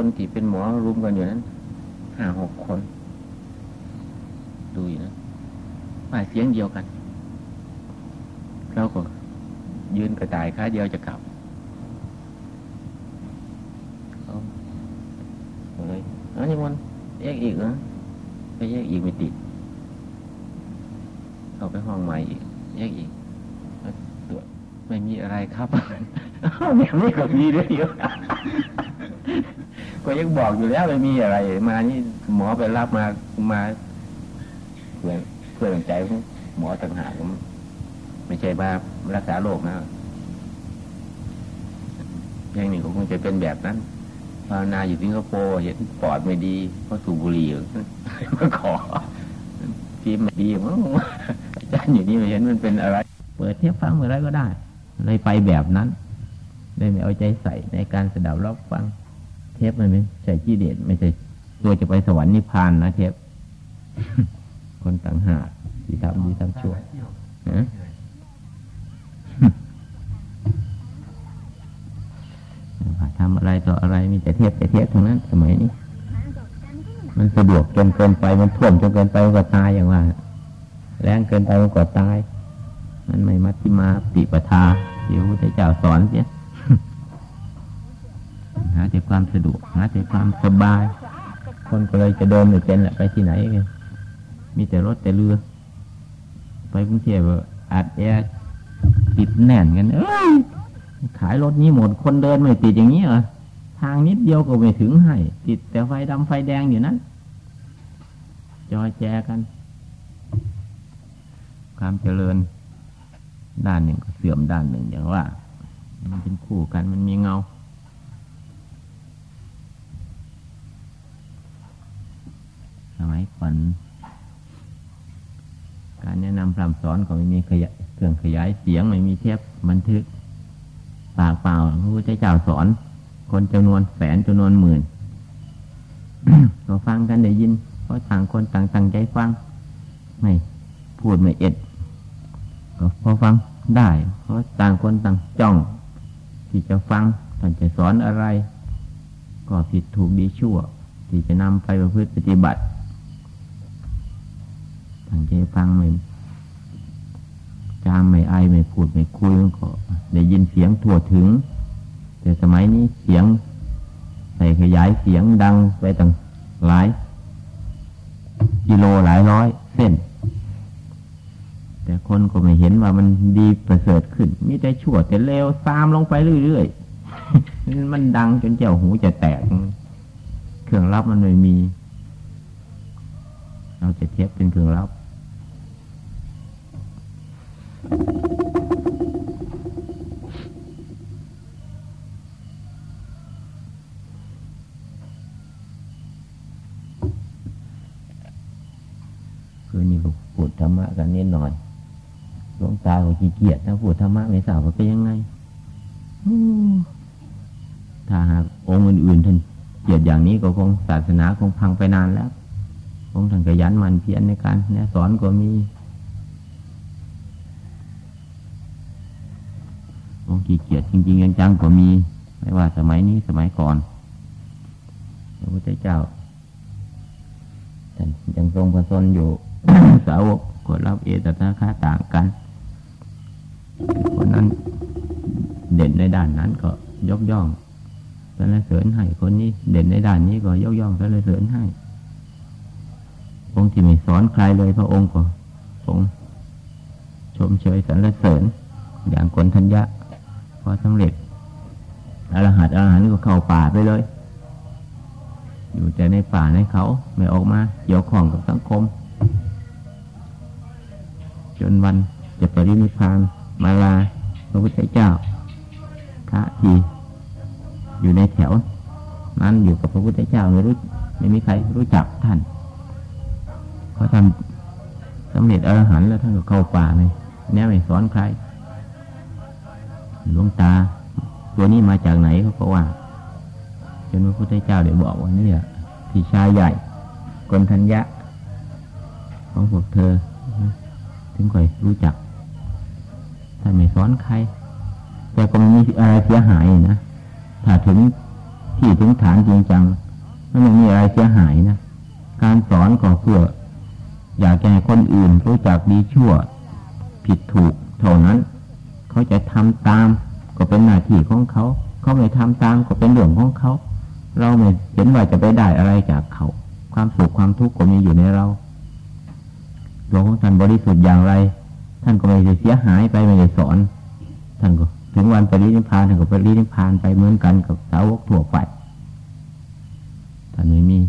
คนที่เป็นหมอรุมกันอยู่นั้นห้าหกคน ดูอยู่นะว่าเสียงเดียวกันเราก็ยืนกระต่ายขาเดียวจะกลับเขาเลยอันนี้มันแยกอีกนะไปแยกอีกไม่ติดเข้าไปห้องใหม่อีกแยกอีกตรวจไม่มีอะไรครับแบบนี้ก็มีด้วยเย ก็ยังบอกอยู่แล้วไม่มีอะไร มานี่หมอไปรับมามาเพื่อเพื่อใจหมอต่างหากไม่ใช่มารักษาโรคนะอย่างนี้ก็คงจะเป็นแบบนั้นภาวนาอยู่สิงคโปร์เห็นปอดไม่ดีเพราะสูบบุหรี่มาขอฟิล์มดีมั้งอาจารย์อยู่นี่ไม่เห็นมันเป็นอะไร เปิดเทปฟังเมื่อไรก็ได้ เลยไปแบบนั้นได้ไม่เอาใจใส่ในการสดับรับฟัง เทปมันไม่ใช่ที่เด็ดไม่ใช่ตัวจะไปสวรรค์นิพพานนะเทปคนต่างหากที่ทำดีทำชั่วทำอะไรต่ออะไรมีแต่เทปแต่เทปทั้งนั้น สมัยนี้ มันสะดวกจนเกินไปมันท่วมจนเกินไปมันก็ตายอย่างว่าแรงเกินไปมันก็ตาย มันไม่มัดที่มาปิปทาเดี๋ยวพระเจ้าสอนเสีย หาแต่ความสะดวกหาแต่ความสบาย คนก็เลยจะเดินไม่เป็นแหละไปที่ไหนกันมีแต่รถแต่เรือ ไปกรุงเทพอัดแอร์ติดแน่นกัน เอ้ยขายรถนี้หมดคนเดินไม่ติดอย่างนี้เหรอทางนิดเดียวก็ไม่ถึงให้ ติดแต่ไฟดำไฟแดงอยู่นั้นจอยแจกัน ความเจริญ ด้านหนึ่งก็เสื่อมด้านหนึ่งอย่างว่า มันเป็นคู่กันมันมีเงา สมัยก่อนการแนะนำพร่ำสอนก็ไม่มีขยเครื่องขยายเสียงไม่มีเทปบันทึกปากเปล่าพระพุทธเจ้าสอน คนจำนวนแสนจำนวนหมื่นก็ฟังกันได้ยิน เพราะต่างคนต่างตั้งใจฟัง ไม่พูดไม่เอ็ด ก็พอฟังได้ เพราะต่างคนต่างจ้อง ที่จะฟังท่านจะสอนอะไร ก็ผิดถูกดีชั่ว ที่จะนำไปประพฤติปฏิบัติ ตั้งใจฟังไม่จามไม่ไอไม่พูดไม่คุยก็ได้ยินเสียงทั่วถึง แต่สมัยนี้เสียงใส่ขยายเสียงดังไปตั้งหลาย กิโลหลายร้อย เส้น แต่คนก็ไม่เห็นว่ามันดีประเสริฐขึ้นมีแต่ชั่วแต่เลวตามลงไปเรื่อยๆมันดังจนเจ้าหูจะแตก เครื่องรับมันไม่มี เราจะเทียบเป็นเครื่องรับ คืนนี้ก็พูดธรรมะกันนิดหน่อยหลวงตาก็ขี้เกียจนะพูดธรรมะไม่ทราบว่าเป็นยังไงถ้าหากองค์อื่นๆท่านเกียร์อย่างนี้ก็คงศาสนาคงพังไปนานแล้วคงท่านขยันมันเพียรในการแนะสอนก็มี องขี้เกียจจริงๆจังๆก็มี ไม่ว่าสมัยนี้สมัยก่อนพระพุทธเจ้าท่านยังทรงพระชนอยู่ สาวกกดรับเอตตะค่าต่างกันคนนั้นเด่นในด้านนั้นก็ยกย่องสรรเสริญให้คนนี้ เด่นในด้านนี้ก็ยกย่องสรรเสริญให้องค์ที่ไม่สอนใครเลยพระองค์ก็ทรงชมเชยสรรเสริญ อย่างคนทัญญะ พอสำเร็จอรหัตอรหันก็เข้าป่าไปเลย อยู่แต่ในป่าในเขาไม่ออกมาเกี่ยวข้องกับสังคม จนวันจะปรินิพานมาลาพระพุทธเจ้าพระทีอยู่ในแถว นั้นอยู่กับพระพุทธเจ้าไม่รู้ไม่มีใครรู้จักท่านเขาทำสำเร็จอรหันแล้วท่านก็เข้าป่าเลยแน่ไม่สอนใคร หลวงตา ตัวนี้มาจากไหนเขาก็ว่าจนพระพุทธเจ้าเดี๋ยวบอกว่านี่พี่ชายใหญ่กนทัญญะ ของพวกเธอ ถึงค่อยรู้จักท่านไม่สอนใคร แต่ก็มีอะไรเสียหายนะถ้าถึงที่ถึงฐานจริงจังมันไม่มีอะไรเสียหายนะการสอนก็เพื่อ อยากให้คนอื่นรู้จักดีชั่ว ผิดถูกเท่านั้น เขาจะทำตามก็เป็นหน้าที่ของเขา เขาไม่ทำตามก็เป็นเรื่องของเขา เราไม่เห็นว่าจะไปได้อะไรจากเขา ความสุขความทุกข์ก็มีอยู่ในเราหลวงของท่านบริสุทธิ์อย่างไร ท่านก็ไม่ได้เสียหายไปไม่ได้สอน ท่านก็ถึงวันปรินิพานท่านก็ปรินิพานไปเหมือนกันกับสาวกทั่วไปท่านไม่มี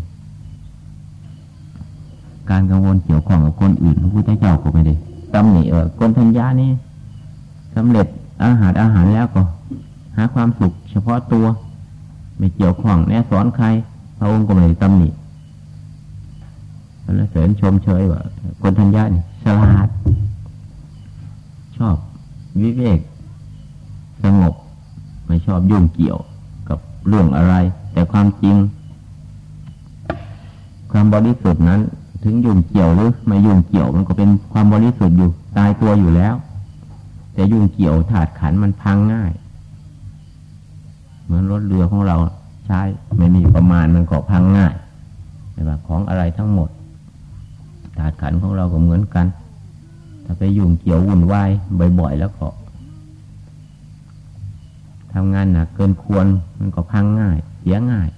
การกังวลเกี่ยวข้องกับคนอื่นพระพุทธเจ้าก็ไม่ได้ตำหนิเออคนทัญญานี่ สำเร็จอาหารอาหารแล้วก็ หาความสุขเฉพาะตัว ไม่เกี่ยวข้องแนะสอนใคร พระองค์ก็ไม่ได้ตำหนิแล้วเสริญชมเชยว่าคนทัญญานี่ฉลาด ชอบวิเวก สงบ ไม่ชอบยุ่งเกี่ยวกับเรื่องอะไร แต่ความจริง ความบริสุทธิ์นั้น ถึงยุ่งเกี่ยวหรือไม่ยุ่งเกี่ยวมันก็เป็นความบริสุทธิ์อยู่ ตายตัวอยู่แล้ว แต่ยุ่งเกี่ยวถาดขันมันพังง่าย เหมือนรถเรือของเราใช้ไม่มีประมาณมันก็พังง่ายแต่ว่าของอะไรทั้งหมดถาดขันของเราก็เหมือนกัน ถ้าไปยุ่งเกี่ยววุ่นวายบ่อยๆแล้วก็ทำงานหนักเกินควรมันก็พังง่าย เสียง่าย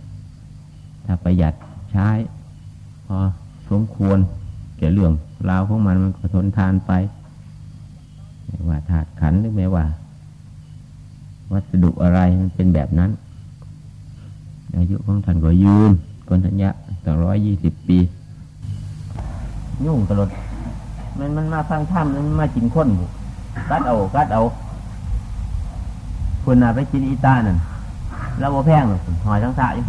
ถ้าประหยัดใช้ พอสมควรแก่เรื่องราวของมันมันก็ทนทานไป ไม่ว่าถาดขันหรือไม่ว่า วัสดุอะไรมันเป็นแบบนั้น อายุของท่านก็ยืนคนทัญญะตั้งร้อยยี่สิบปี ยุ่งตลอดมันมันมาฟังถ้ำมันมากินข้นบุกัดเอากัดเอาคุณน่ะไปกินอีตานั่นแล้วโบแพงหรอกหอยทั้งสายยุ่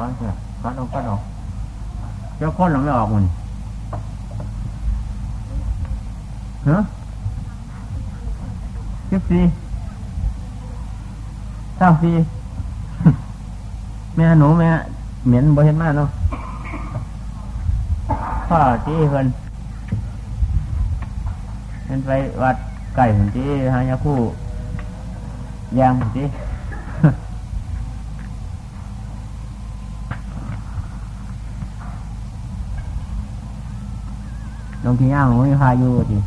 ร้อนเลยกัดเอากัดเอาเจ้าข้นหลังไม่ออกมันฮะสิบสี่เก้าสี่แม่หนูแม่เหม็นบ่เห็นมากเนาะพ่อจี้เพิ่นเป็นไปวัดไก่ผมจี้หายาคู่ยางผมจี้ งที่ย่างหนูมีพายุที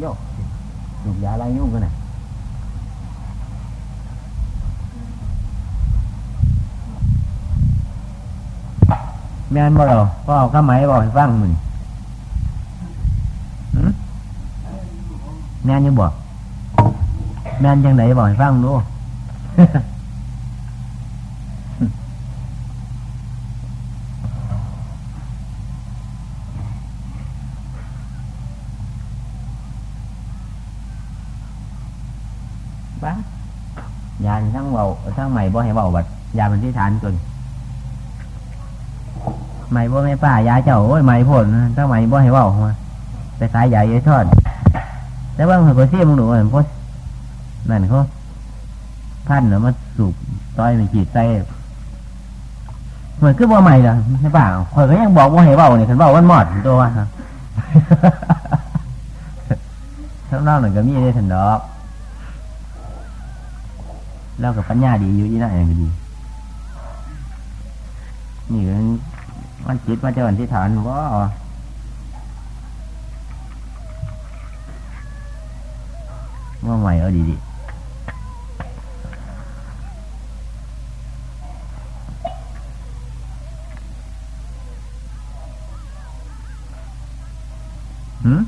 โยกสูบยาอะไรยุ่งกันน่ะแม่นบ่หรอพ่อข้าไหมบอกให้ฟังมึงหืม แม่นยังบอกแม่นยังไหนบอกให้ฟังดูบ้ายานทั้งเบาทั้งใหม่บ่ให้เบาบัดยามันที่ฐานจนใหม่บ่ไม่ป้ายาเจ้าโอ้ยใหม่พ่นทั้งใหม่บ่ให้เบามาไปขายใหญ่ยัยทอด แต่ว่าเหนก็เสียมึงหนูเหมือนพดนั่นเขาพันเนาะมาสูบต้อยมันขีดใส่เหมือนคือบ่ใหม่ละใช่ป่ะข่อยก็ยังบอกว่าให้เบาเนี่ยคันเบาวันหมอดตัวว่าฮะทั้งนอกหนึ่งก็มีได้ทันดอกเรากับปัญญาดีอยู่ยี่น่าอย่างดี นี่มันจิตมาเจอที่ฐานว่า ว่าใหม่เอาดีดีหืม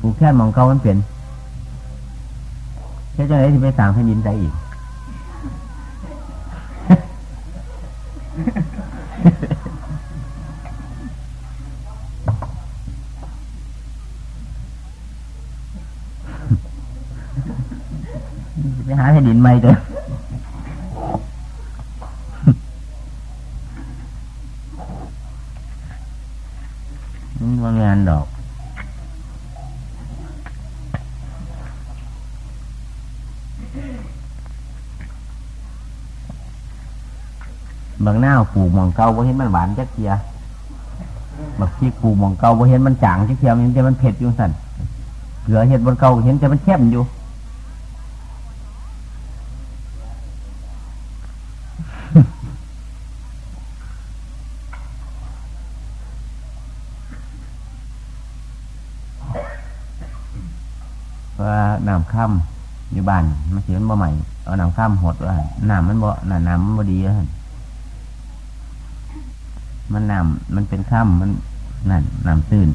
ผูกแค่มองเก่ามันเปลี่ยนแค่จะไหนที่ไปสั่งให้ดินใจอีก ไปหาให้ดินใหม่เด้อว่างานดอก บางหน้าปลูกมองเก่าบ่เห็นมันหวานจักเทียบางที่ปลูกมองเก่าบ่เห็นมันจางจักเทียมันจะมันเผ็ดอยู่สั่นเกลือเห็ดบนเก่าเห็นแต่มันเข้มอยู่ว่าน้ำค่ำอยู่บ้านมันเสียมันบ่ใหม่เอาน้ำค่ำหดว่าน้ำมันบ่น้ำมันบ่ดีว่า มันนำมันเป็นค่ำมันนั่นน้ำตื้น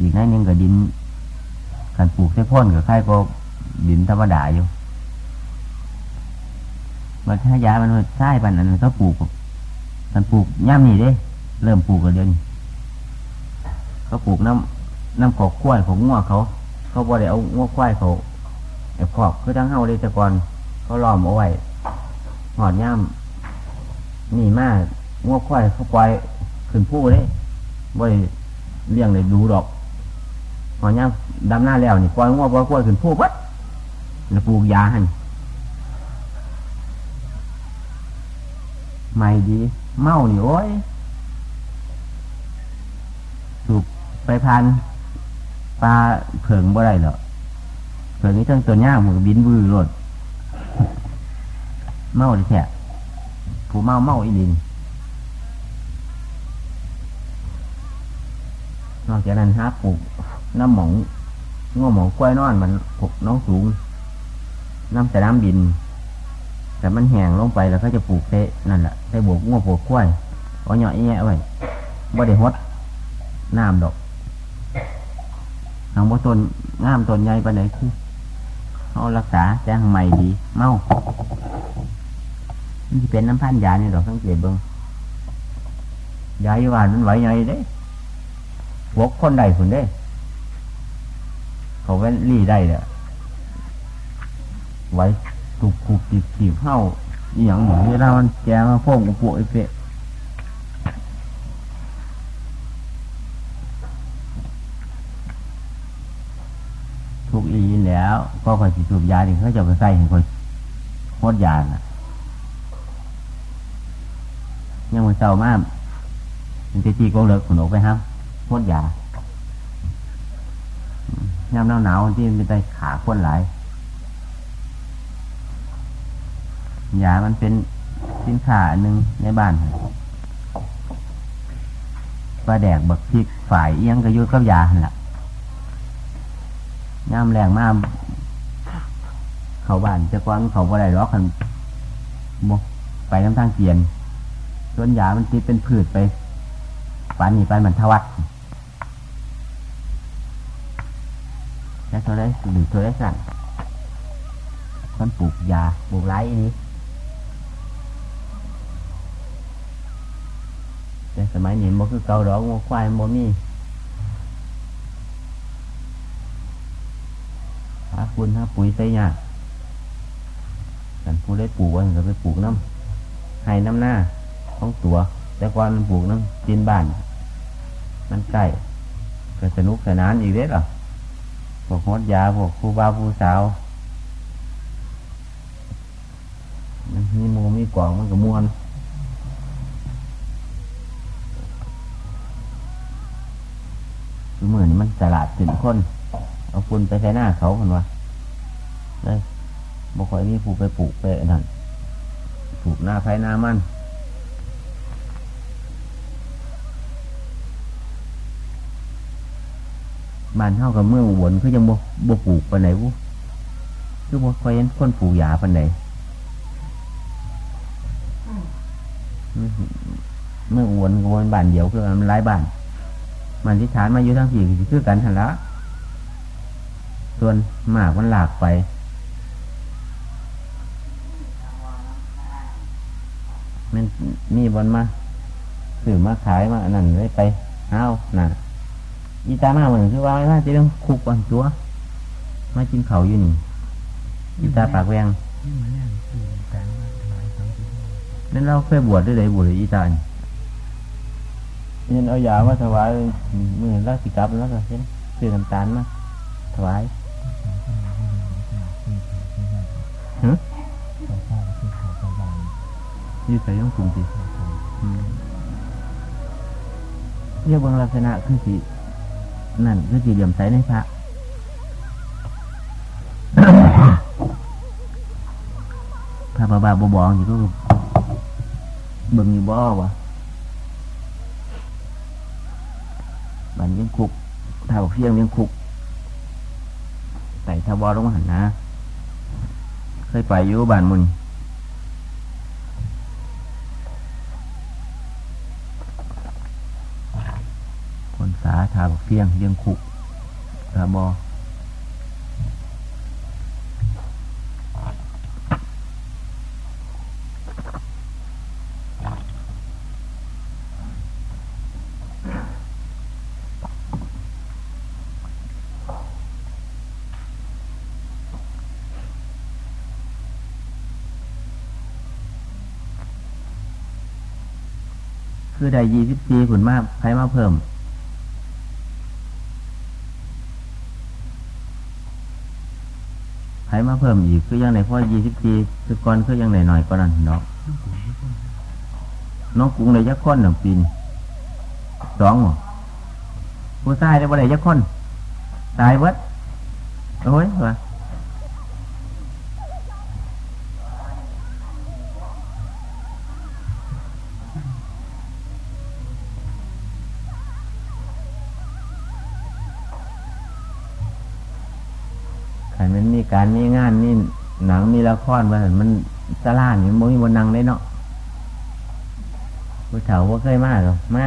อีกนั่นยังกับดินการปลูกใช้พ่นกับใครก็ดินธรรมดาอยู่มันถ้ายามันใช่ปันนั้นก็ปลูกการปลูกย่ำนี่เด้ เริ่มปลูกกันเดือนเขาปลูกน้ำน้ำขอกควายของง้อเขา เขาบอกเดี๋ยวเอาง้อควายเขาไอ้ขอกคือทั้งเฮาเลยแต่ก่อนเขาล้อมเอาไว้หอดย่ำ นี่มากง้อควายเขาปล่อยขึ้นผู้เลยบ่เลี้ยงเลยดูดอกหอดย่ำดำหน้าแล้วนี่ปล่อยง้อปล่อยควายขึ้นผู้ปั๊ดแล้วปลูกยาให้ไม่ดี เมานี่โอ้ยสูบไปพันปลาเผิงบ่ได้หรอกเผิงนี้ทั้งตัวย่างมันบินวือรถเมาดิแท้ ผู้เมาเมาอีลินนอกจากนั้นฮะปลูกน้ำหมองง้อหมองกล้วยนอนมันปลูกน้องสูง น้ำแต่น้ำบิน แต่มันแห้งลงไปแล้วก็จะปลูกเตะนั่นแหละใส่บวกง้อปลูกกล้วยเอาหน่อยแย่ไว้บ่ได้ฮดน้ำดอกทางบ่ต้นงามต้นใหญ่ไปไหนคือเขารักษาแจ้งใหม่ดี เมา ที่เป็นน้ำพันยาเนี่ยดอกสังเกตเบิ้งยาอยู่ว่ามันไหวไงเด้วกคนใดคนเด้ เขาเว้นรีได้เนี่ยไหวถูกถูดขีบเข้าอย่างหนึ่งเวลามันแกมาพ่งกับปวดไอ้เปะถูกอีแล้ว ก็คอยสิสูบยาดิเขาจะไปใส่ให้คอยโคตรยาน่ะ ยังมันเศร้ามากมันจะจีโกเลิกขนกไปครับโคตรยาย่ำหนาวหนาวที่มันไปขาคนหลายยามันเป็นสินค้าหนึ่งในบ้านปลาแดกบักพริกฝ่ายเอียงกระยุดกับยาหละย่ำแรงมากเขาบ้านจะกว้างเขาบ่ได้รอกกันบไปน้ำทางเกียน ส่วนยามันติดเป็นพืชไปปานนี้ปานมันทวัดแค่เท่าไรหรือเท่าไรสั่นมันปลูกยาปลูกไรนี้แต่สมัยนี้มันคือเกาดอกงัวควายมันมีหาคุณหาปุ๋ยใส่ยากันผู้ได้ปลูกไว้ก็ไปปลูกน้ำให้น้ำหน้า ของตัว แต่ก่อนปลูกน้ำกินบ้าน มันใกล้ก็สนุกสนานอีกเด้หรอพวกฮดยาพวกครูบาครูสาวมีมูมีกล่องมันก็มวนคือมือนมันสลาดถึงคน เอาฝุ่นไปใส่หน้าเขาคนวะเลยบ่ค่อยมีผูกไปปลูกไปนั่นปลูกหน้าไฟหน้ามัน บ้านเท่ากับเมืองอุบลคือยังบ่บ่ปลูกปานไหนวุคือบ่คอยเห็นคนปลูกยาปานไหนเมืออุบลกับบ้านเดียวคือมันหลายบ้านมันที่ฐานมาอยู่ทั้งสี่คือกันทันละส่วนหมากมันหลากไปมันมีบนมาสื่อมาขายมาอันนั้นเลยไปห้าวน่ะ อีตามาเหมือนคือว่าไม่ว่าจะต้องคุกวันตัวมากินเขาอยู่นี่กีตาปากแวงนั่นเราเคยบวชด้วยเลยบวชอีตานี่นเอายามาถวายมือรักสิกับแล้วก็เช่นซื้อน้ำตาลมาถวายฮะยี่ใส่ย่องกลุ่มสิเรียกบางลักษณะคือสิ นั่นคือสีเหลี่ยมใสในพระพระบาบาบบองอยู่ก็เบิ่งอยู่บ่วะบันยังคุกถ้าบอกเพียงยังคุกใส่ทบอลงมาหันนะ เคยไปอยู่บ้านมุน คนสาบอกเพียงยังคุกทบอคือได้ยี่สิบสี่ขุนมากใครมาเพิ่ม ใครมาเพิ่มอีกคือยังในพ่อยี่สิบปีคือก่อนคือยังไหนหน่อยก็นั่นเนาะน้องกุ้งเลยยักษ์ค้นหนึ่งปีนสองหมอผู้ชายได้บ่ได้ยักษ์ค้นตายเบิดโอ้ยว่ะ การมีงานมีหนังมีละครมามันสลานมันมีบนนังได้เนาะผู้เฒ่าว่าเคยมากหรอมา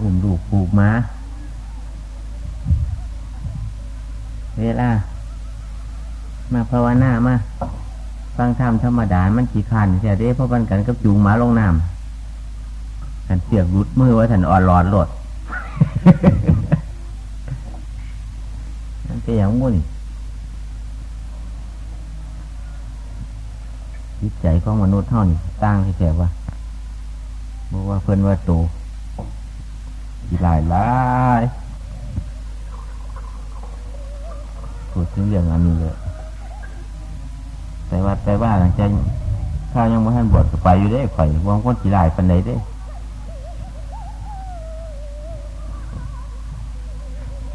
อุ่มดูกปลูกมาเวลา มาภาวนามาฟังธรรมธรรมดา มันขี่ขันเสียเด้เพราะมันกันกับจูงหมาลงน้ำกันเสียกรุดมือไว้ถันอ่อนหลอดหลดนั่นเป็นอย่างมุ่นจิต ใจของมนุษย์เท่านี้ตั้งให้แก่ว่าบอกว่าเพิ่นว่าโตกี่หลายหลายพูดถึงเรื่องอันนี้เลยแต่ว่าแต่ว่าหลังจากข้ายังไม่ทันบวชไปอยู่ได้ข่อยวางคนกี่หลายปันไหนได้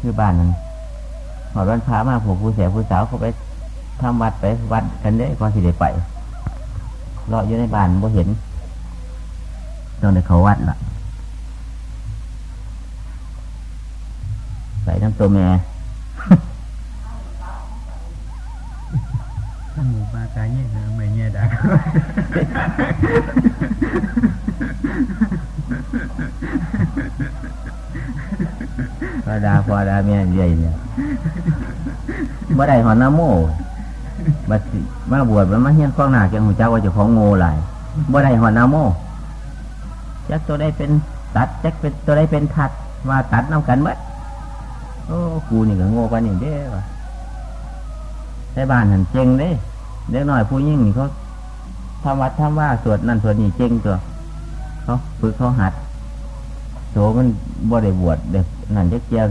คือบ้านนั้นหอดวันพระมาผมผู้เสียผู้สาวเขาไปทำวัดไปวัดกันได้ก่อนที่ได้ไป รออยู่ในบ้านบ่เห็นต้องได้เขาวัดล่ะใส่ทั้งตัวแม่ท่านหมูปลากายเนี่ยคือไม่เนี่ยดักพอดาพอดาแม่ใหญ่เนี่ยบ่ได้หอนน้ำโม่ บัดมาบวชมันมาเฮียนข้องหนาแกงหูจักว่าจะของโง่หลายบ่ได้หอนน้ำโมจักตัวได้เป็นตัดจักเป็นตัวได้เป็นทัดว่าตัดน้ำกันเมื่โอ้กูนี่ก็โง่กว่านี่เด้วะในบ้านหันเจงเด้เด็กน้อยผู้ยิ่งนี่เขาทำวัดทำว่าสวดนั่นสวดนี่เจงตัวเขาฝึกเขาหัดโสมันบ่ได้บวชเด็กนั่นเด็กเจีย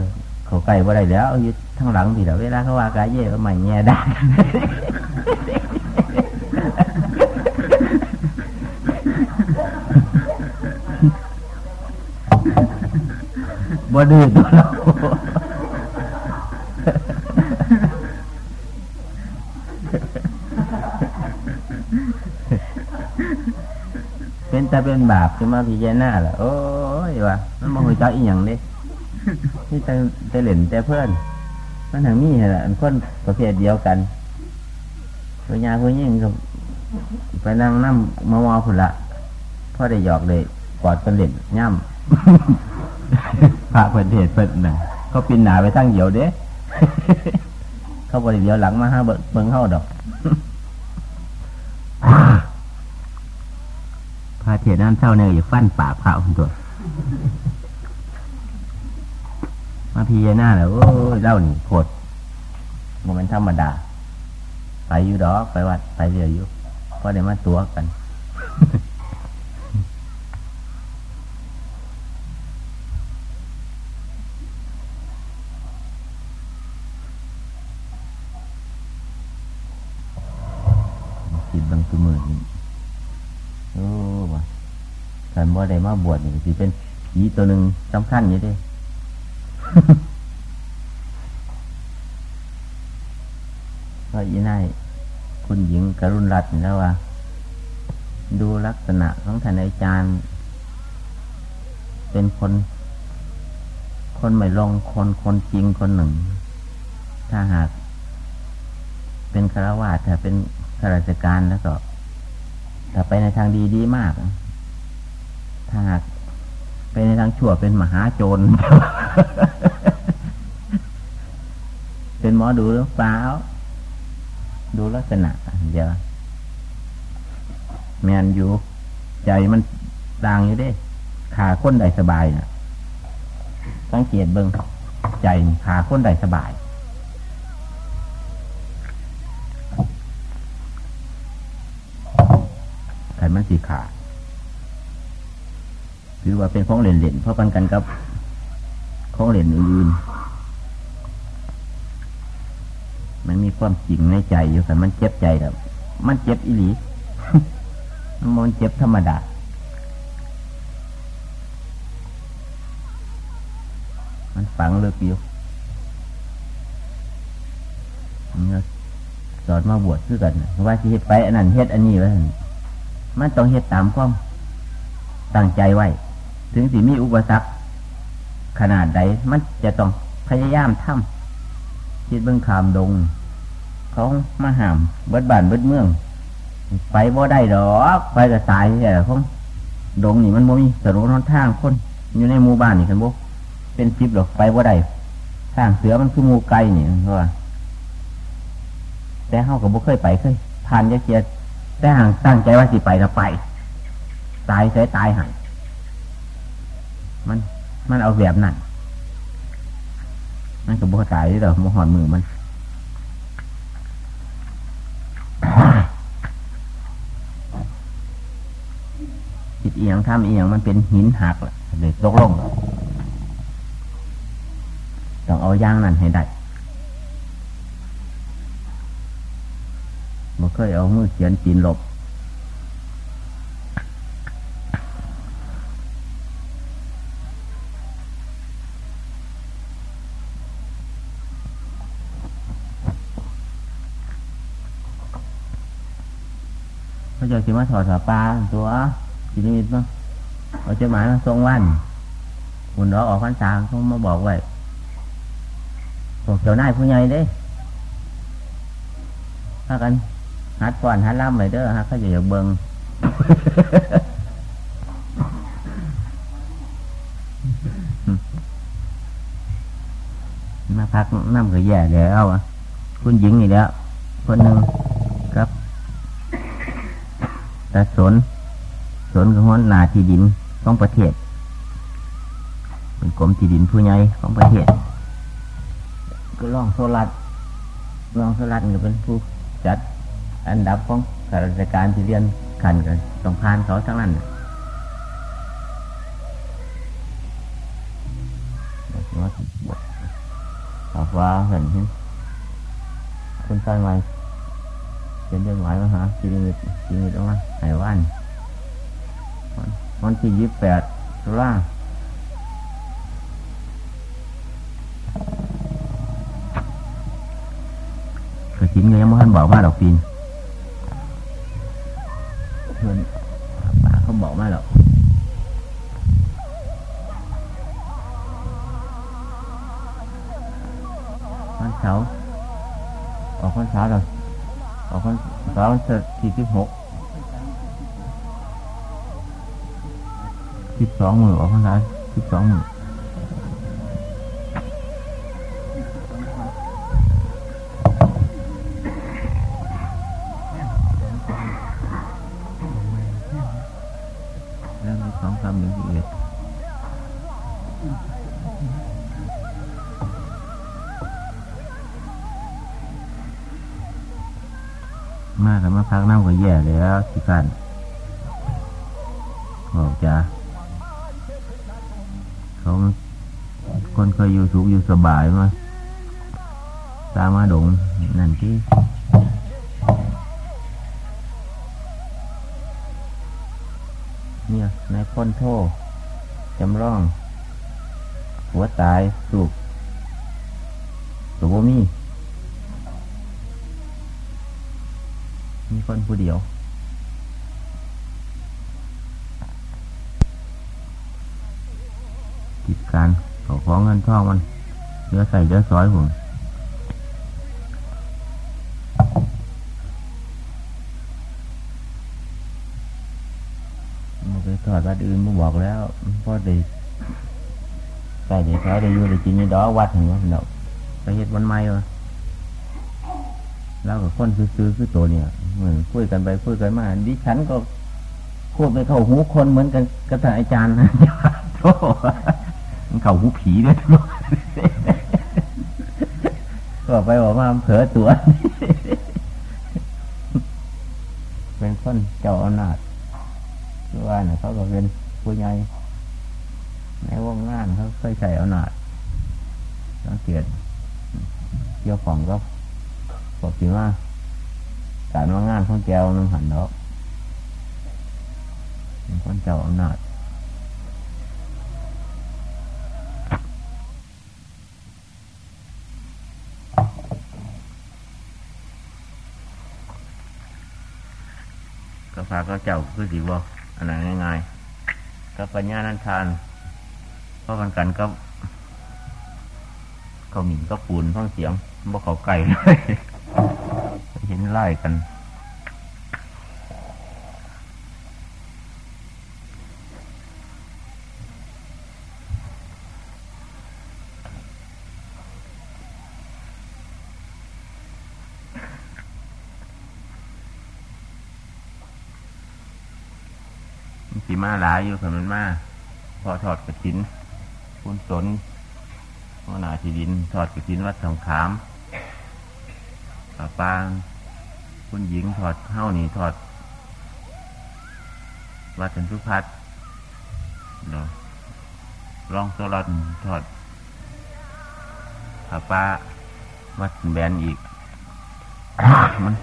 เขาไก่บ่ได้แล้วยู่ทั้งหลังพี่เดี๋ยวเวลาเขาว่ากายเย่ก็ไม่แง่ได้บ่ดื้อตัวเราเป็นแต่เป็นบาปขึ้น มันมองหัวใจอีหยังมี่เล่นแต่เพื่อนมันทางนี้แหละอันคนประเภทเดียวกันปัญญาผู้ยิ่งก็ไปนั่งนั่งมาวอผุละพ่อได้หยอกเลยกอดกันเล่นย่ำพระเพิ่นเทศเพิ่นน่ะเขาปีนหนาไปทั้งเดียวเด้เขาบริเดียวหลังมาห้าเบิ่งเบิ่งเข้าดอกพระเทศน้ำเท่าเนี่ยอยู่ฟันปากพระคนตัว มาพียหน้าแล้วโอ้ยเล่านี่โคตรมันเป็นธรรมดา ไปอยู่ดอกไปวัดไปเรื่อยอยู่เพราะได้มาตัวกันคิดบางตัวมือนโอ้ว่ะการบ่ได้มาบวชนี่สิเป็นผีตัวหนึ่งสำคัญอยู่เดิ ก็ยีนายคุณหญิงกรุณรัตน์แล้วว่า ดูลักษณะของท่านอาจารย์ เป็นคน คนไม่ลงคนคนจริงคนหนึ่ง ถ้าหาก เป็นคารวะถ้าเป็นข้าราชการแล้วก็ถ้าไปในทางดีดีมาก ถ้าหากไปในทางชั่วเป็นมหาโจร เป็นหมอดูหรือเปล่า ดูลักษณะเดี๋ยวแมนอยู่ ใจมันต่างอยู่ด้ขาค้นใดสบายนะสังเกตเบิงใจขาค้นใดสบาย ไขมันสีขาหรือว่าเป็นของเหรียญๆเพราะกันกันกับ ของเหรียญอื่นๆมันมีความจริงในใจอยู่แต่มันเจ็บใจแบบมันเจ็บอีหลีมันเจ็บธรรมดามันฝังลึกอยู่เนี่ยสอนมาบวชคือกันว่าสิเฮ็ดไปอันนั้นเฮ็ดอันนี้ไว้หั่นมันต้องเฮ็ดตามความตั้งใจไว้ ถึงสิมีอุปสรรค ขนาดใดมันจะต้องพยายามทำคิดเบื้องขามดง เขามาหามเบิดบ้านเบิดเมือง ไปบ่ได้ดอกไปก็ตายแค่ของดงนี่มันบ่มีสรุนทางคนอยู่ในหมู่บ้านนี่กันบ่เป็นสิบหรอกไปบ่ได้ทางเสือมันคือหมู่ไก่นี่เพราะว่าแต่เฮาก็บ่เคยไปเคยผ่านยาเกียรแต่ห่างตั้งใจว่าสิไปแล้วไป ตายใช้ตายหันมัน มันเอาแบบนั้นมันก็บ่ตายเด้อบ่หอนมือมันจิตเอียงทำเอียงมันเป็นหินหักล่ะเด็กตกลงต้องเอาย่างนั้นให้ได้บ่เคยเอามือเขียนจีนหลบ เขาจะ สิมาถอดสาปลาตัวทีนี้มั้งเอาจดหมายมาส่งวันหุ่นดอออกพรรษาเขามาบอกไว้บอกเจ้านายผู้ใหญ่เด้ถ้ากันหัดก่อนหัดล่ำไปเด้อฮะเขาจะอยากเบิงมาพักน้ำก็แย่แล้วอะคุณหญิงนี่แล้วคนหนึ่ง แต่สน สนกับหัวหนาที่ดินของประเทศ เป็นกรมที่ดินผู้ใหญ่ของประเทศ ก็ลองโซลัดลองโซลัดก็เป็นผู้จัดอันดับของข้าราชการที่เรียนขันกันต้องผ่านเขาทั้งนั้นน่ะว่าขอเห็นเห็นคุณสร้างไว้ เป็นเรื่องหมายมาหาชีวิตชีวิตออกมาไหนวันวันวันที่ยี่สิบแปดตุลาก็ทิ้งเลยยังไม่ทันบอกมาดอกปีนเพื่อนป่าเขาบอกมาหรอกวันเสาร์ออกวันเสาร์เราอาวจะสี่สิบหกสิบสองหมื่นหออกพรรษาสิบสองหมื่น ก็แย่แล้วสิกันบอกจ้ะเขาคนเคยอยู่สุขอยู่สบายมาตามาดงนั่นที่เนี่ยนายพ้นโทษจำร่อง หัวตายสุกตัวบ่มี มีคนผู้เดียว กิจการขอของเงินทองมันเยอะใส่เยอะซอยผมมันไปทอดวัดอื่นมาบอกแล้วพอด้ใส่ได้ใช้ได้อยู่ได้กินในดอวัดเห็นไหมเนาะไปเฮ็ดวันใหม่วะแล้วกับคนซื้อๆคือตัวเนี่ยเหมือนคุยกันไปคุยกันมาดิฉันก็พูดไปเข้าหูคนเหมือนกันกับท่าอาจารย์นะโธ่มันเข้าหูผีด้วยทุกก็ไปบอกว่าเผลอตัว เป็นคนเจ้าอำนาจหรือว่าเนี่ยเขาก็เป็นผู้ใหญ่ในวงงานเขาเคยใช้อำนาจสังเกตเกี่ยวของก็ กถือว่าการว่างานของแกวมันหันเนาะเป็นคนเจ้าอำนาจก็พาก็เจ้าคือสิบอกอันนั้นง่ายๆก็ปัญญานันทานเพราะกันกันก็เขาหมิ่นก็ปูนฟังเสียงบ่เขาไก่เลย เห็นไล่กัน สีมาหลายอยู่ค่ะมันมาพอถอดกระถินคุณสนหัวหน้าที่ดินถอดกระถินวัดสองขาม ป่าปางคุณหญิงถอดเข้านี่ถอดวัดสันทุพัฒน์เนาะรองโซลอนถอดป่าป้าวัดแบนอีก มัน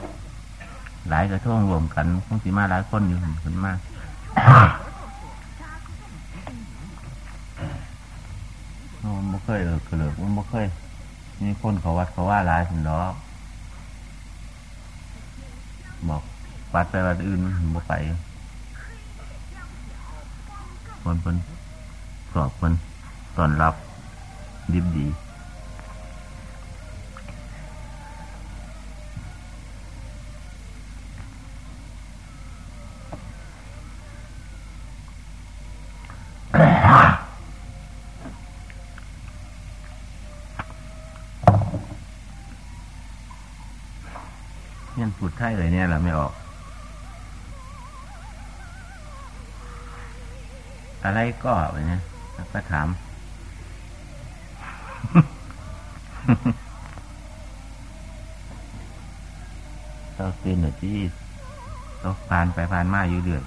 หลายกระทงรวมกันคงสีมาหลายคนอยู่คนมากมันบ่เคยเออกระเลิกมันบ่เคยมีคนเขาวัดเขาว่าหลายสินดอก บอกวัดไปวัดอื่นมันบ่ไปคนคนสอบคนตอนรับดีดี เนี่ยพูดไทยเลยเนี่ยเราไม่ออก อะไรก็ไปเนี่ยแล้วก็ถาม เราตื่นหน่อยที่เราผ่านไปผ่านมาอยู่เรื่อย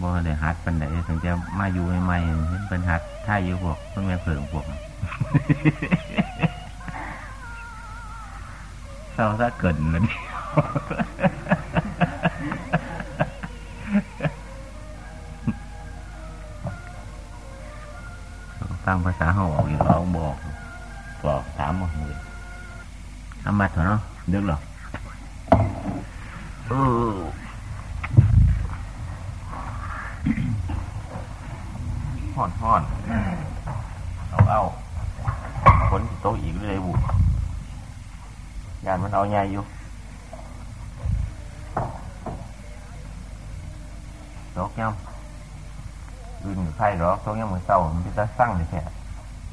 บ่ได้ฮัดปันไหนถึงจะมาอยู่ใหม่ๆเห็นเป็นฮัดท่าอยู่พวกเพิ่งแม่เพิ่งพวกเศร้าซะเกินเลย ฟังภาษาเขาออกอยู่ร้องบอกบอกถามมาเลยทำมาเถอะเนาะดึกหรอเออห่อนห่อนเอาเอาคนที่โตะอีกเลยบุยานมันเอาใหญ่อยู่